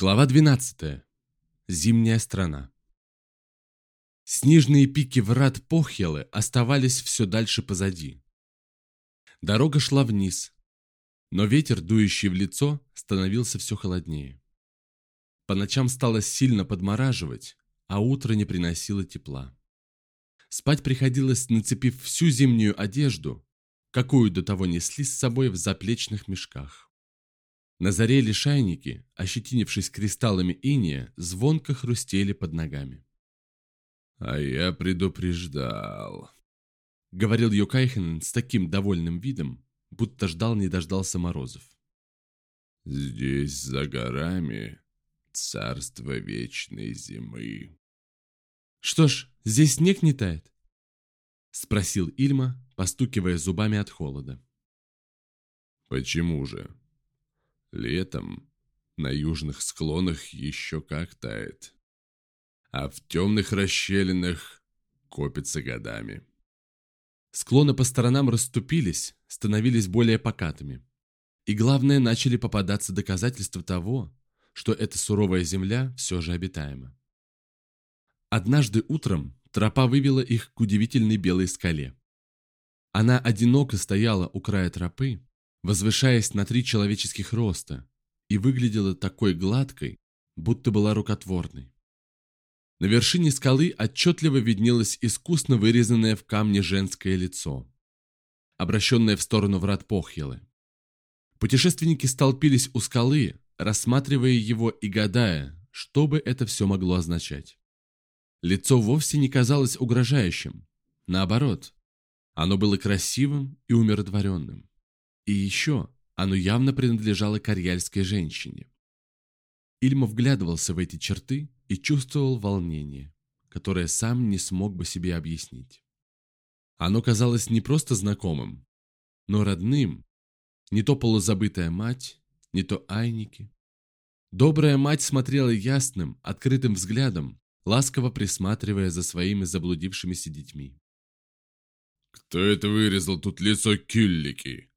Глава 12. Зимняя страна. Снежные пики врат Похьелы оставались все дальше позади. Дорога шла вниз, но ветер, дующий в лицо, становился все холоднее. По ночам стало сильно подмораживать, а утро не приносило тепла. Спать приходилось, нацепив всю зимнюю одежду, какую до того несли с собой в заплечных мешках. На заре лишайники, ощетинившись кристаллами иния, звонко хрустели под ногами. «А я предупреждал», — говорил Йокайхен с таким довольным видом, будто ждал не дождался морозов. «Здесь, за горами, царство вечной зимы». «Что ж, здесь снег не тает?» — спросил Ильма, постукивая зубами от холода. «Почему же?» Летом на южных склонах еще как тает, а в темных расщелинах копится годами. Склоны по сторонам расступились, становились более покатыми. И главное, начали попадаться доказательства того, что эта суровая земля все же обитаема. Однажды утром тропа вывела их к удивительной белой скале. Она одиноко стояла у края тропы, возвышаясь на три человеческих роста, и выглядела такой гладкой, будто была рукотворной. На вершине скалы отчетливо виднелось искусно вырезанное в камне женское лицо, обращенное в сторону врат Похьелы. Путешественники столпились у скалы, рассматривая его и гадая, что бы это все могло означать. Лицо вовсе не казалось угрожающим. Наоборот, оно было красивым и умиротворенным. И еще оно явно принадлежало карьяльской женщине. Ильма вглядывался в эти черты и чувствовал волнение, которое сам не смог бы себе объяснить. Оно казалось не просто знакомым, но родным, не то полузабытая мать, не то айники. Добрая мать смотрела ясным, открытым взглядом, ласково присматривая за своими заблудившимися детьми. «Кто это вырезал тут лицо Кюллики?»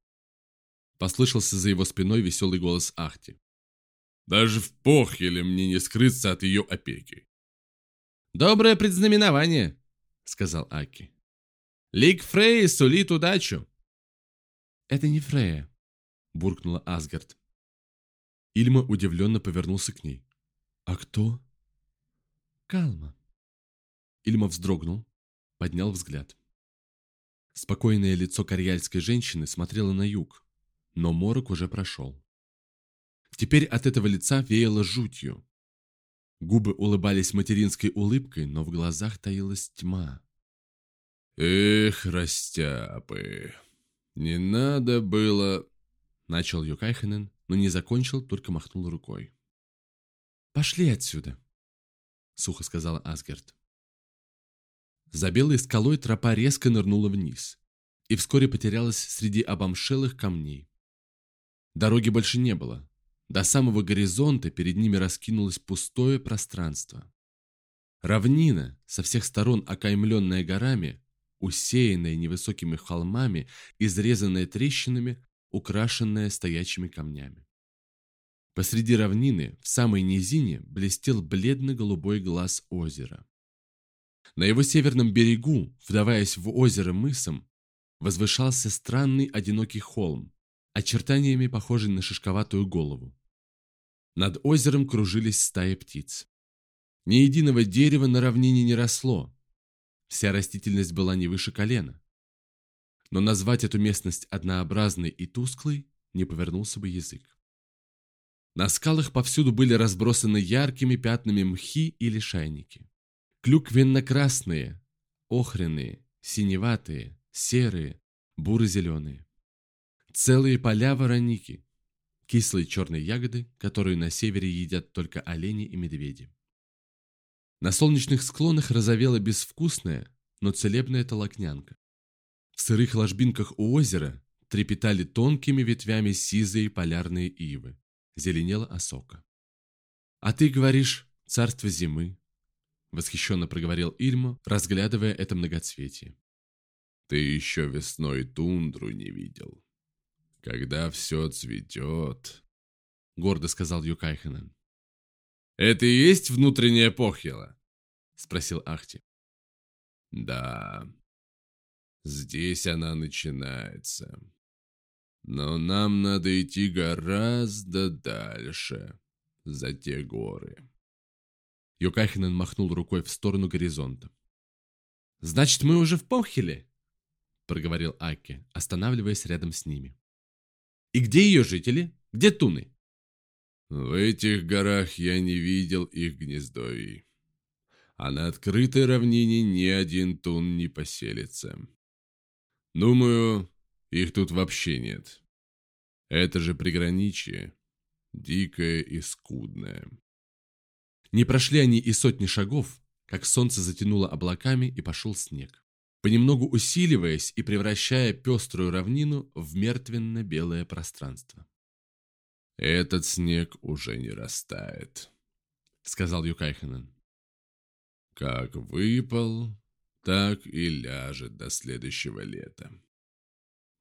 Послышался за его спиной веселый голос Ахти. «Даже в похеле мне не скрыться от ее опеки». «Доброе предзнаменование», — сказал Аки. «Лик Фрей сулит удачу». «Это не Фрея», — буркнула Асгард. Ильма удивленно повернулся к ней. «А кто?» «Калма». Ильма вздрогнул, поднял взгляд. Спокойное лицо корьяльской женщины смотрело на юг, но морок уже прошел. Теперь от этого лица веяло жутью. Губы улыбались материнской улыбкой, но в глазах таилась тьма. «Эх, растяпы, не надо было...» Начал Юкайхенен, но не закончил, только махнул рукой. «Пошли отсюда», — сухо сказала Асгард. За белой скалой тропа резко нырнула вниз и вскоре потерялась среди обомшелых камней. Дороги больше не было. До самого горизонта перед ними раскинулось пустое пространство. Равнина, со всех сторон окаймленная горами, усеянная невысокими холмами, изрезанная трещинами, украшенная стоячими камнями. Посреди равнины, в самой низине, блестел бледно-голубой глаз озера. На его северном берегу, вдаваясь в озеро мысом, возвышался странный одинокий холм, очертаниями похожий на шишковатую голову. Над озером кружились стаи птиц. Ни единого дерева на равнине не росло. Вся растительность была не выше колена. Но назвать эту местность однообразной и тусклой не повернулся бы язык. На скалах повсюду были разбросаны яркими пятнами мхи и лишайники. Клюквенно-красные, охренные, синеватые, серые, буро-зеленые. Целые поля вороники. Кислые черные ягоды, которые на севере едят только олени и медведи. На солнечных склонах разовела безвкусная, но целебная толокнянка. В сырых ложбинках у озера трепетали тонкими ветвями сизые полярные ивы. Зеленела осока. «А ты говоришь, царство зимы», — восхищенно проговорил Ильмо, разглядывая это многоцветие. «Ты еще весной тундру не видел», когда все цветет, — гордо сказал Юкайхенен. Это и есть внутренняя похила?» — спросил Ахти. «Да, здесь она начинается. Но нам надо идти гораздо дальше, за те горы». Юкахинен махнул рукой в сторону горизонта. «Значит, мы уже в Похиле?» — проговорил Аки, останавливаясь рядом с ними. «И где ее жители? Где Туны?» «В этих горах я не видел их гнездовий, а на открытой равнине ни один Тун не поселится. Думаю, их тут вообще нет. Это же приграничье, дикое и скудное». Не прошли они и сотни шагов, как солнце затянуло облаками и пошел снег, понемногу усиливаясь и превращая пеструю равнину в мертвенно-белое пространство. «Этот снег уже не растает», — сказал Юкайханен. «Как выпал, так и ляжет до следующего лета».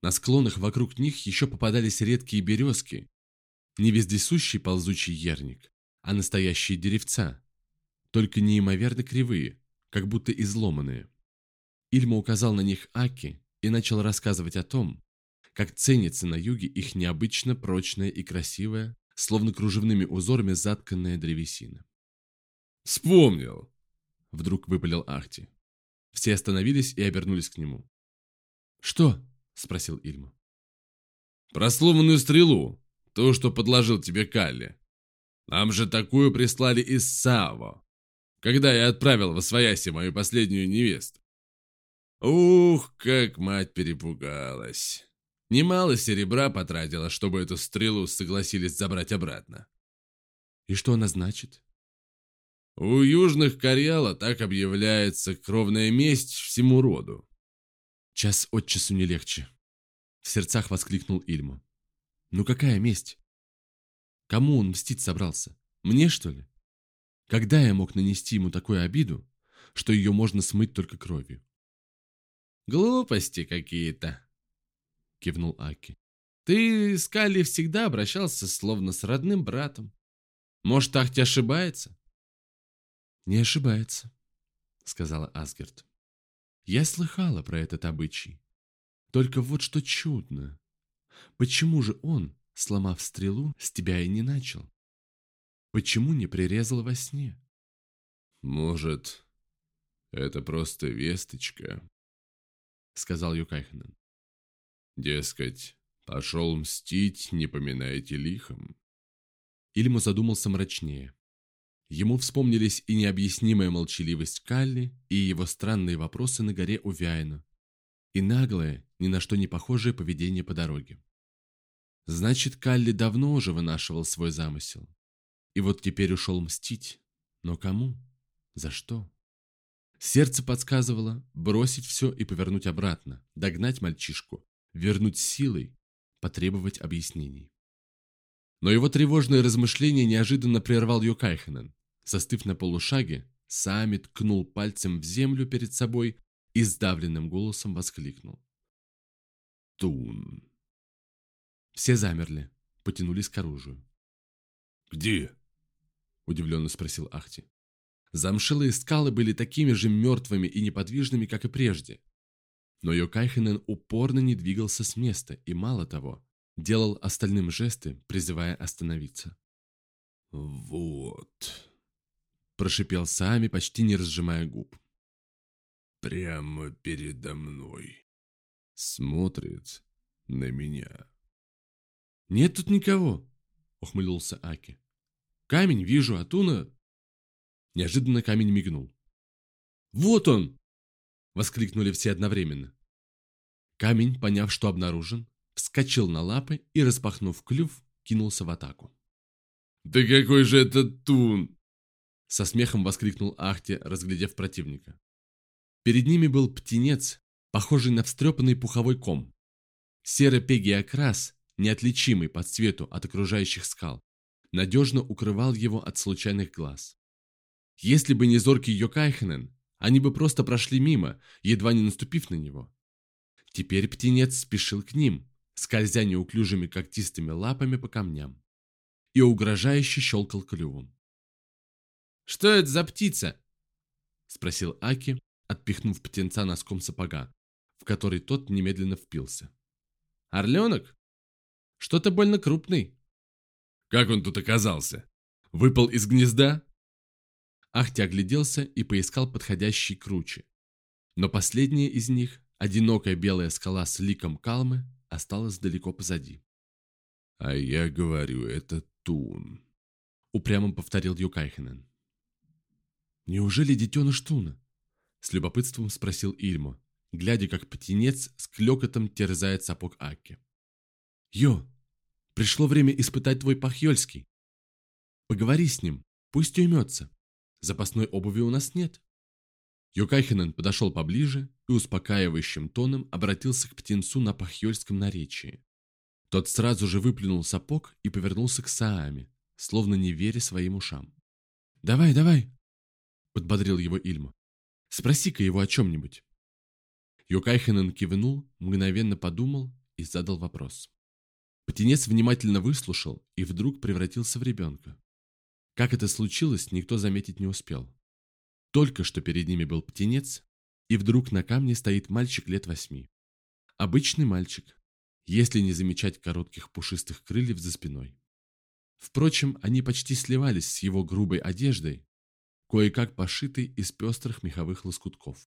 На склонах вокруг них еще попадались редкие березки, не вездесущий ползучий ерник, а настоящие деревца, только неимоверно кривые, как будто изломанные. Ильма указал на них Аки и начал рассказывать о том, как ценится на юге их необычно прочная и красивая, словно кружевными узорами затканная древесина. «Вспомнил!» — вдруг выпалил Ахти. Все остановились и обернулись к нему. «Что?» — спросил Ильма. «Про сломанную стрелу, то, что подложил тебе Калли. Нам же такую прислали из Саво, когда я отправил во свояси мою последнюю невесту. Ух, как мать перепугалась. Немало серебра потратила, чтобы эту стрелу согласились забрать обратно. И что она значит? У южных Карьяла так объявляется кровная месть всему роду. Час от часу не легче. В сердцах воскликнул Ильма. Ну какая месть? Кому он мстить собрался? Мне, что ли? Когда я мог нанести ему такую обиду, что ее можно смыть только кровью? «Глупости какие-то», — кивнул Аки. «Ты с Калли всегда обращался словно с родным братом. Может, Ахти ошибается?» «Не ошибается», — сказала Асгерт. «Я слыхала про этот обычай. Только вот что чудно. Почему же он, сломав стрелу, с тебя и не начал? Почему не прирезал во сне? Может, это просто весточка, сказал Юкайханен. Дескать, пошел мстить, не поминайте лихом. Ильма задумался мрачнее. Ему вспомнились и необъяснимая молчаливость Калли, и его странные вопросы на горе Увяйна, и наглое, ни на что не похожее поведение по дороге. Значит, Калли давно уже вынашивал свой замысел. И вот теперь ушел мстить. Но кому? За что? Сердце подсказывало бросить все и повернуть обратно, догнать мальчишку, вернуть силой, потребовать объяснений. Но его тревожное размышление неожиданно прервал Йокайхенен. Застыв на полушаге, Сами ткнул пальцем в землю перед собой и сдавленным голосом воскликнул. «Тун!» Все замерли, потянулись к оружию. «Где?» – удивленно спросил Ахти. Замшилые скалы были такими же мертвыми и неподвижными, как и прежде. Но Йокайхенен упорно не двигался с места и, мало того, делал остальным жесты, призывая остановиться. «Вот», – прошипел Сами, почти не разжимая губ. «Прямо передо мной. Смотрит на меня». «Нет тут никого», — ухмылился Аки. «Камень вижу, а Туна...» Неожиданно камень мигнул. «Вот он!» — воскликнули все одновременно. Камень, поняв, что обнаружен, вскочил на лапы и, распахнув клюв, кинулся в атаку. «Да какой же это Тун!» Со смехом воскликнул Ахти, разглядев противника. Перед ними был птенец, похожий на встрепанный пуховой ком. Серо-пегий окрас неотличимый по цвету от окружающих скал, надежно укрывал его от случайных глаз. Если бы не зоркий Йокайхенен, они бы просто прошли мимо, едва не наступив на него. Теперь птенец спешил к ним, скользя неуклюжими когтистыми лапами по камням, и угрожающе щелкал клювом. «Что это за птица?» — спросил Аки, отпихнув птенца носком сапога, в который тот немедленно впился. «Орленок? Что-то больно крупный». «Как он тут оказался? Выпал из гнезда?» Ахти огляделся и поискал подходящий круче. Но последняя из них, одинокая белая скала с ликом Калмы, осталась далеко позади. «А я говорю, это Тун», — упрямо повторил Юкайхенен. «Неужели детеныш Туна?» — с любопытством спросил Ильмо, глядя, как птенец с клёкотом терзает сапог Аки. «Йо, пришло время испытать твой пахьёльский. Поговори с ним, пусть уймется. Запасной обуви у нас нет». Юкайхенен подошел поближе и успокаивающим тоном обратился к птенцу на пахьёльском наречии. Тот сразу же выплюнул сапог и повернулся к Сааме, словно не веря своим ушам. «Давай, давай!» — подбодрил его Ильма. «Спроси-ка его о чем-нибудь». Юкайхенен кивнул, мгновенно подумал и задал вопрос. Птенец внимательно выслушал и вдруг превратился в ребенка. Как это случилось, никто заметить не успел. Только что перед ними был птенец, и вдруг на камне стоит мальчик лет восьми. Обычный мальчик, если не замечать коротких пушистых крыльев за спиной. Впрочем, они почти сливались с его грубой одеждой, кое-как пошитой из пестрых меховых лоскутков.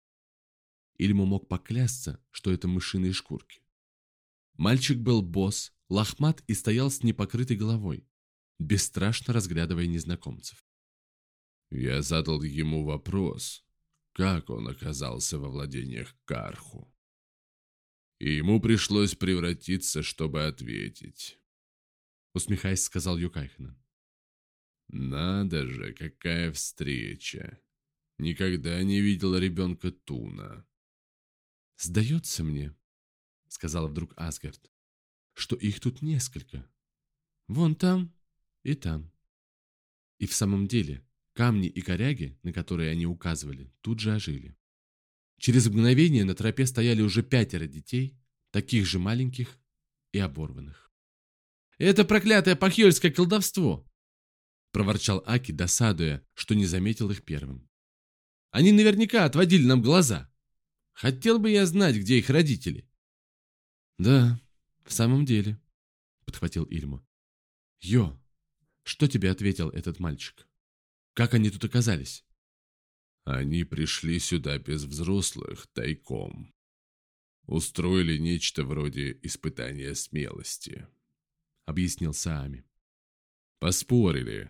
Ильму мог поклясться, что это мышиные шкурки. Мальчик был босс, лохмат и стоял с непокрытой головой, бесстрашно разглядывая незнакомцев. Я задал ему вопрос, как он оказался во владениях Карху. И ему пришлось превратиться, чтобы ответить. Усмехаясь, сказал Юкайхнен. Надо же, какая встреча. Никогда не видел ребенка Туна. Сдается мне, сказал вдруг Асгард, что их тут несколько. Вон там и там. И в самом деле, Камни и коряги, на которые они указывали, тут же ожили. Через мгновение на тропе стояли уже пятеро детей, таких же маленьких и оборванных. «Это проклятое пахьёльское колдовство!» проворчал Аки, досадуя, что не заметил их первым. «Они наверняка отводили нам глаза. Хотел бы я знать, где их родители». «Да, в самом деле», — подхватил Ильма. «Йо, что тебе ответил этот мальчик?» Как они тут оказались? Они пришли сюда без взрослых, тайком. Устроили нечто вроде испытания смелости, объяснил Саами. Поспорили,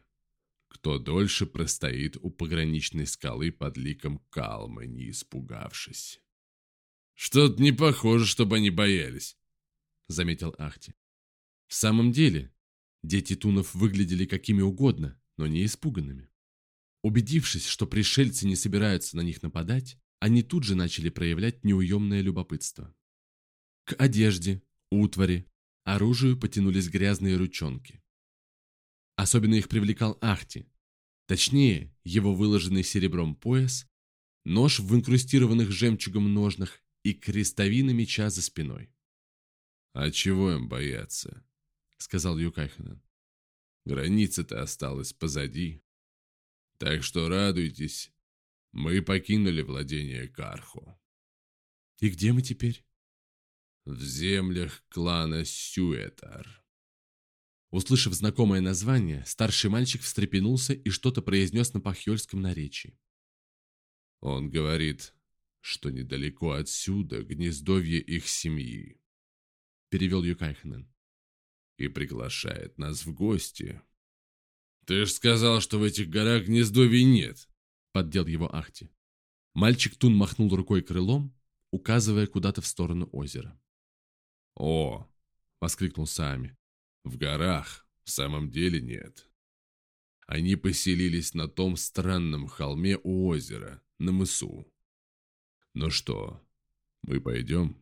кто дольше простоит у пограничной скалы под ликом Калмы, не испугавшись. «Что-то не похоже, чтобы они боялись», — заметил Ахти. В самом деле, дети Тунов выглядели какими угодно, но не испуганными. Убедившись, что пришельцы не собираются на них нападать, они тут же начали проявлять неуемное любопытство. К одежде, утвари, оружию потянулись грязные ручонки. Особенно их привлекал Ахти, точнее, его выложенный серебром пояс, нож в инкрустированных жемчугом ножнах и крестовина меча за спиной. «А чего им бояться?» — сказал Юкайханен. «Граница-то осталась позади». Так что радуйтесь, мы покинули владение Карху. И где мы теперь? В землях клана Сюэтар. Услышав знакомое название, старший мальчик встрепенулся и что-то произнес на пахьольском наречии. Он говорит, что недалеко отсюда гнездовье их семьи, перевел Юкайханен, и приглашает нас в гости. «Ты ж сказал, что в этих горах гнездовий нет!» — поддел его Ахти. Мальчик Тун махнул рукой крылом, указывая куда-то в сторону озера. «О!» — воскликнул Сами. «В горах в самом деле нет. Они поселились на том странном холме у озера, на мысу. Ну что, мы пойдем?»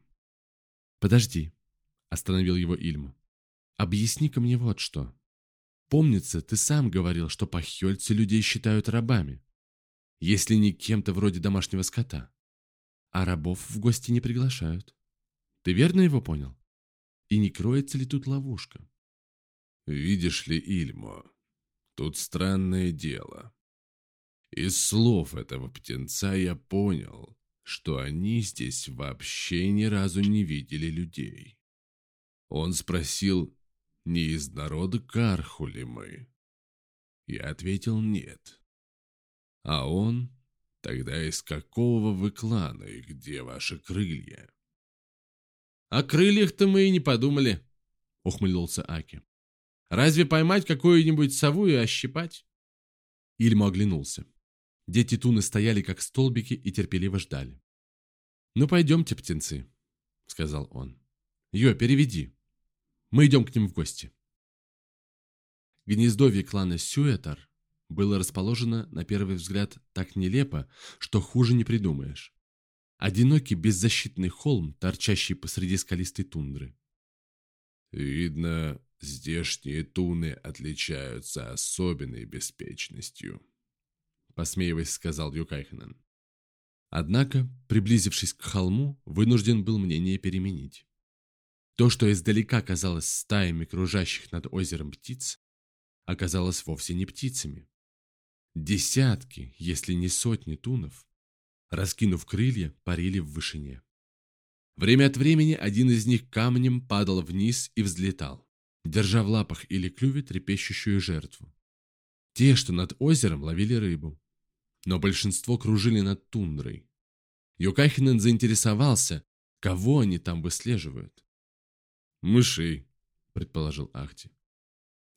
«Подожди», — остановил его Ильма. «Объясни-ка мне вот что. Помнится, ты сам говорил, что похёльцы людей считают рабами, если не кем-то вроде домашнего скота. А рабов в гости не приглашают. Ты верно его понял? И не кроется ли тут ловушка? Видишь ли, Ильмо, тут странное дело. Из слов этого птенца я понял, что они здесь вообще ни разу не видели людей. Он спросил, не из народа Карху ли мы? Я ответил нет. А он, тогда из какого вы клана и где ваши крылья? О крыльях-то мы и не подумали, ухмыльнулся Аки. Разве поймать какую-нибудь сову и ощипать? Ильмо оглянулся. Дети Туны стояли как столбики и терпеливо ждали. «Ну, пойдемте, птенцы», — сказал он. «Йо, переведи. Мы идем к ним в гости». Гнездовье клана Сюэтар было расположено, на первый взгляд, так нелепо, что хуже не придумаешь. Одинокий беззащитный холм, торчащий посреди скалистой тундры. «Видно, здешние туны отличаются особенной беспечностью», посмеиваясь, сказал Юкайхенен. Однако, приблизившись к холму, вынужден был мнение переменить. То, что издалека казалось стаями кружащих над озером птиц, оказалось вовсе не птицами. Десятки, если не сотни тунов, раскинув крылья, парили в вышине. Время от времени один из них камнем падал вниз и взлетал, держа в лапах или клюве трепещущую жертву. Те, что над озером, ловили рыбу, но большинство кружили над тундрой. Юкайхинен заинтересовался, кого они там выслеживают. «Мышей», — предположил Ахти.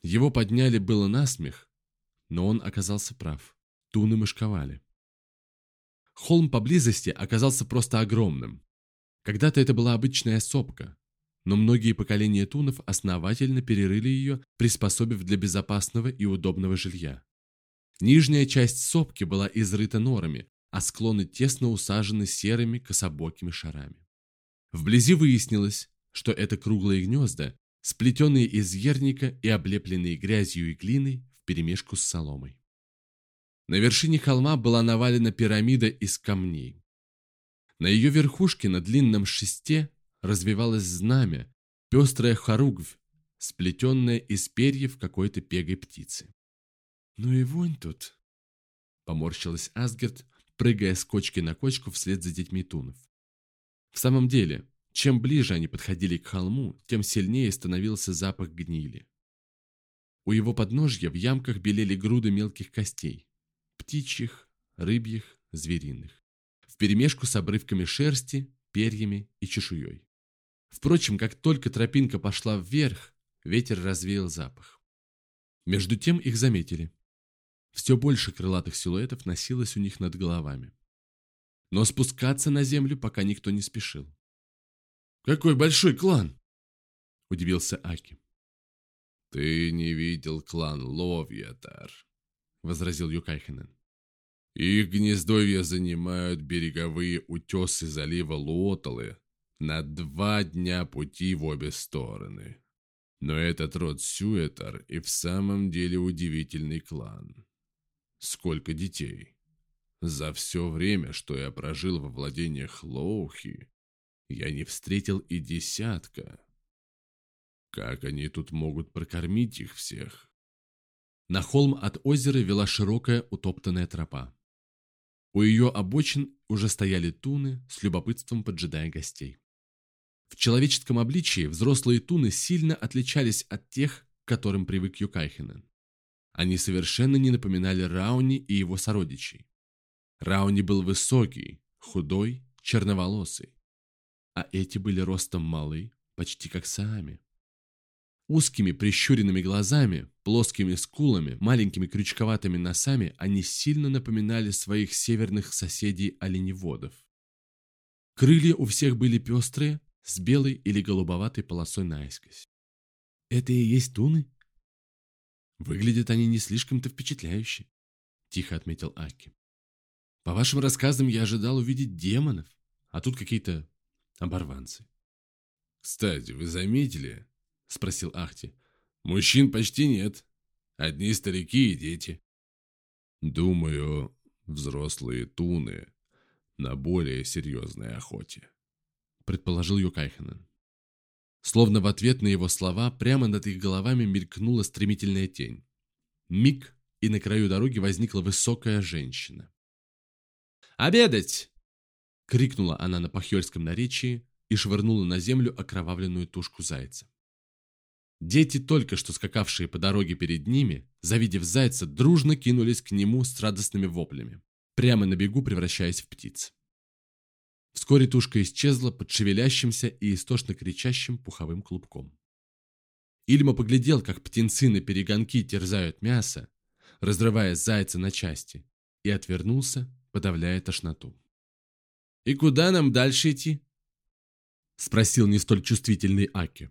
Его подняли было на смех, но он оказался прав. Туны мышковали. Холм поблизости оказался просто огромным. Когда-то это была обычная сопка, но многие поколения тунов основательно перерыли ее, приспособив для безопасного и удобного жилья. Нижняя часть сопки была изрыта норами, а склоны тесно усажены серыми кособокими шарами. Вблизи выяснилось, что это круглые гнезда, сплетенные из ерника и облепленные грязью и глиной вперемешку с соломой. На вершине холма была навалена пирамида из камней. На ее верхушке на длинном шесте развивалось знамя, пестрая хоругвь, сплетенная из перьев какой-то пегой птицы. «Ну и вонь тут!» Поморщилась Асгерт, прыгая с кочки на кочку вслед за детьми Тунов. В самом деле, чем ближе они подходили к холму, тем сильнее становился запах гнили. У его подножья в ямках белели груды мелких костей. Птичьих, рыбьих, звериных. Вперемешку с обрывками шерсти, перьями и чешуей. Впрочем, как только тропинка пошла вверх, ветер развеял запах. Между тем их заметили. Все больше крылатых силуэтов носилось у них над головами. Но спускаться на землю пока никто не спешил. «Какой большой клан!» – удивился Аки. «Ты не видел клан Ловьятар», – возразил Юкайхенен. «Их гнездовья занимают береговые утесы залива Луоталы на два дня пути в обе стороны. Но этот род Сюэтар и в самом деле удивительный клан. Сколько детей? За все время, что я прожил во владениях Лоухи, я не встретил и десятка. Как они тут могут прокормить их всех? На холм от озера вела широкая утоптанная тропа. У ее обочин уже стояли туны, с любопытством поджидая гостей. В человеческом обличии взрослые туны сильно отличались от тех, к которым привык Юкайхенен. Они совершенно не напоминали Рауни и его сородичей. Рауни был высокий, худой, черноволосый. А эти были ростом малы, почти как Саами. Узкими прищуренными глазами, плоскими скулами, маленькими крючковатыми носами они сильно напоминали своих северных соседей-оленеводов. Крылья у всех были пестрые, с белой или голубоватой полосой наискось. «Это и есть туны?» Выглядят они не слишком-то впечатляюще, тихо отметил Аки. По вашим рассказам я ожидал увидеть демонов, а тут какие-то оборванцы. Кстати, вы заметили? Спросил Ахти. Мужчин почти нет. Одни старики и дети. Думаю, взрослые туны на более серьезной охоте. Предположил Юкайхенен. Словно в ответ на его слова прямо над их головами мелькнула стремительная тень. Миг, и на краю дороги возникла высокая женщина. «Обедать!» — крикнула она на пахьольском наречии и швырнула на землю окровавленную тушку зайца. Дети, только что скакавшие по дороге перед ними, завидев зайца, дружно кинулись к нему с радостными воплями, прямо на бегу превращаясь в птиц. Вскоре тушка исчезла под шевелящимся и истошно кричащим пуховым клубком. Ильма поглядел, как птенцы на перегонки терзают мясо, разрывая зайца на части, и отвернулся, подавляя тошноту. «И куда нам дальше идти?» — спросил не столь чувствительный Аки.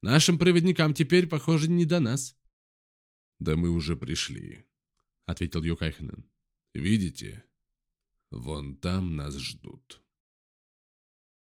«Нашим проводникам теперь, похоже, не до нас». «Да мы уже пришли», — ответил Юкайхенен. «Видите, вон там нас ждут».